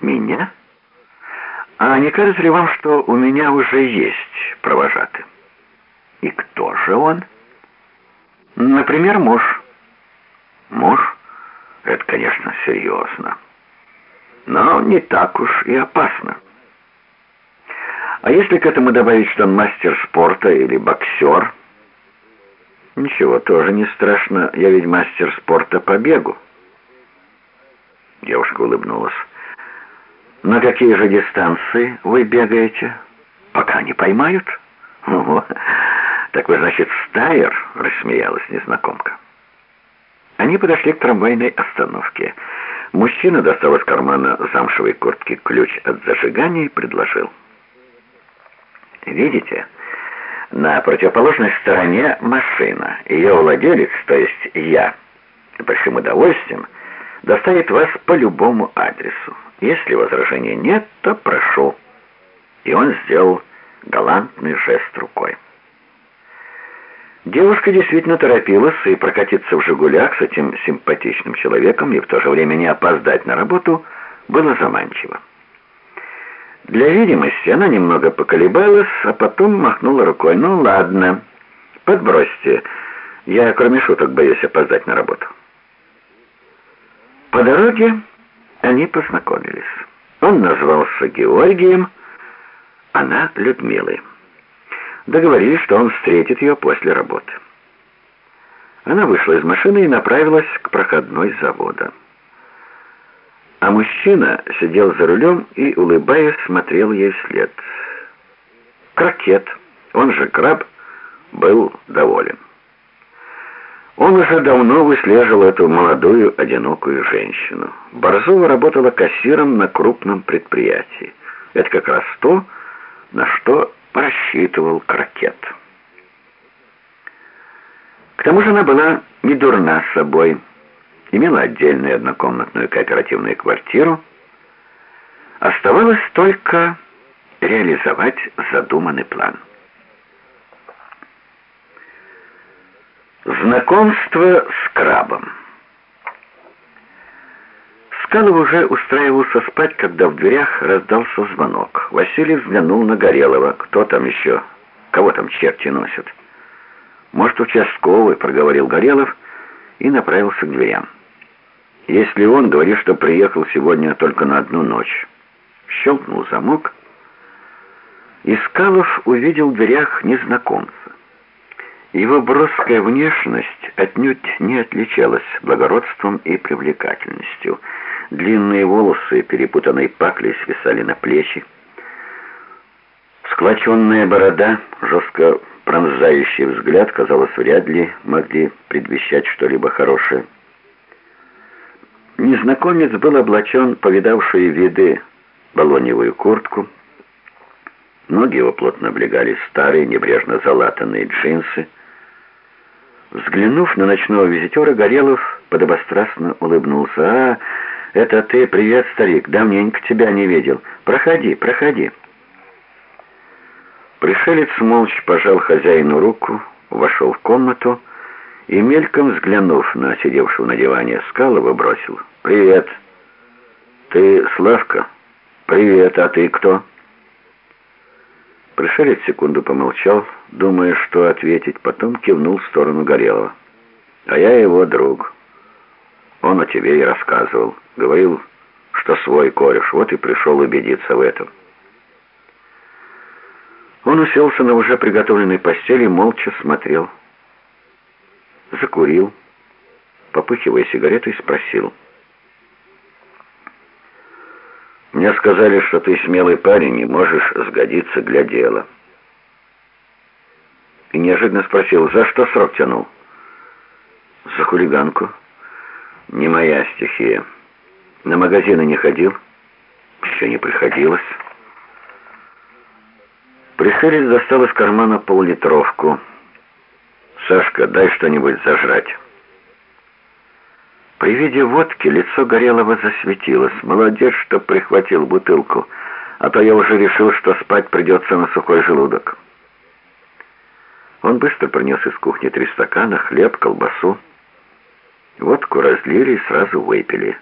Меня? А не кажется ли вам, что у меня уже есть провожатый? И кто же он? Например, муж. Муж? Это, конечно, серьезно. Но не так уж и опасно. А если к этому добавить, что он мастер спорта или боксер? Ничего, тоже не страшно. Я ведь мастер спорта по бегу. Девушка улыбнулась. «На какие же дистанции вы бегаете? Пока не поймают?» «Ого, так вы, значит, стайер?» — рассмеялась незнакомка. Они подошли к трамвайной остановке. Мужчина достал из кармана замшевой куртки ключ от зажигания и предложил. «Видите, на противоположной стороне машина. Ее владелец, то есть я, большим удовольствием, доставит вас по любому адресу. Если возражений нет, то прошу». И он сделал галантный жест рукой. Девушка действительно торопилась, и прокатиться в «Жигулях» с этим симпатичным человеком и в то же время не опоздать на работу было заманчиво. Для видимости она немного поколебалась, а потом махнула рукой. «Ну ладно, подбросьте. Я, кроме шуток, боюсь опоздать на работу». По дороге они познакомились. Он назвался Георгием, она Людмилой. Договорились, что он встретит ее после работы. Она вышла из машины и направилась к проходной завода. А мужчина сидел за рулем и, улыбаясь, смотрел ей вслед. Крокет, он же краб, был доволен. Он уже давно выслеживал эту молодую, одинокую женщину. Борзова работала кассиром на крупном предприятии. Это как раз то, на что рассчитывал Крокет. К тому же она была не дурна собой, имела отдельную однокомнатную кооперативную квартиру. Оставалось только реализовать задуманный план. Знакомство с крабом. Скалов уже устраивался спать, когда в дверях раздался звонок. Василий взглянул на Горелого. Кто там еще? Кого там черти носят? Может, участковый, проговорил Горелов и направился к дверям. Если он говорит, что приехал сегодня только на одну ночь. Щелкнул замок. Искалов увидел в дверях незнакомца. Его броская внешность отнюдь не отличалась благородством и привлекательностью. Длинные волосы, перепутанной паклей, свисали на плечи. Склоченная борода, жестко пронзающий взгляд, казалось, вряд ли могли предвещать что-либо хорошее. Незнакомец был облачен повидавшие виды балоневую куртку. Ноги его плотно облегали старые, небрежно залатанные джинсы. Взглянув на ночного визитера, Горелов подобострастно улыбнулся. «А, это ты? Привет, старик. Давненько тебя не видел. Проходи, проходи». Пришелец молча пожал хозяину руку, вошел в комнату и, мельком взглянув на сидевшего на диване Скалова, бросил. «Привет. Ты Славка?» «Привет, а ты кто?» Пришелец секунду помолчал, думая, что ответить, потом кивнул в сторону Горелого. «А я его друг. Он о тебе и рассказывал. Говорил, что свой кореш, вот и пришел убедиться в этом». Он уселся на уже приготовленной постели, молча смотрел. Закурил, попыхивая сигаретой, спросил — Мне сказали, что ты смелый парень и можешь сгодиться для дела. И неожиданно спросил, за что срок тянул? За хулиганку. Не моя стихия. На магазины не ходил? Еще не приходилось. Пришелец достал из кармана поллитровку. «Сашка, дай что-нибудь зажрать». При виде водки лицо Горелого засветилось. Молодец, что прихватил бутылку, а то я уже решил, что спать придется на сухой желудок. Он быстро принес из кухни три стакана, хлеб, колбасу. Водку разлили и сразу выпили.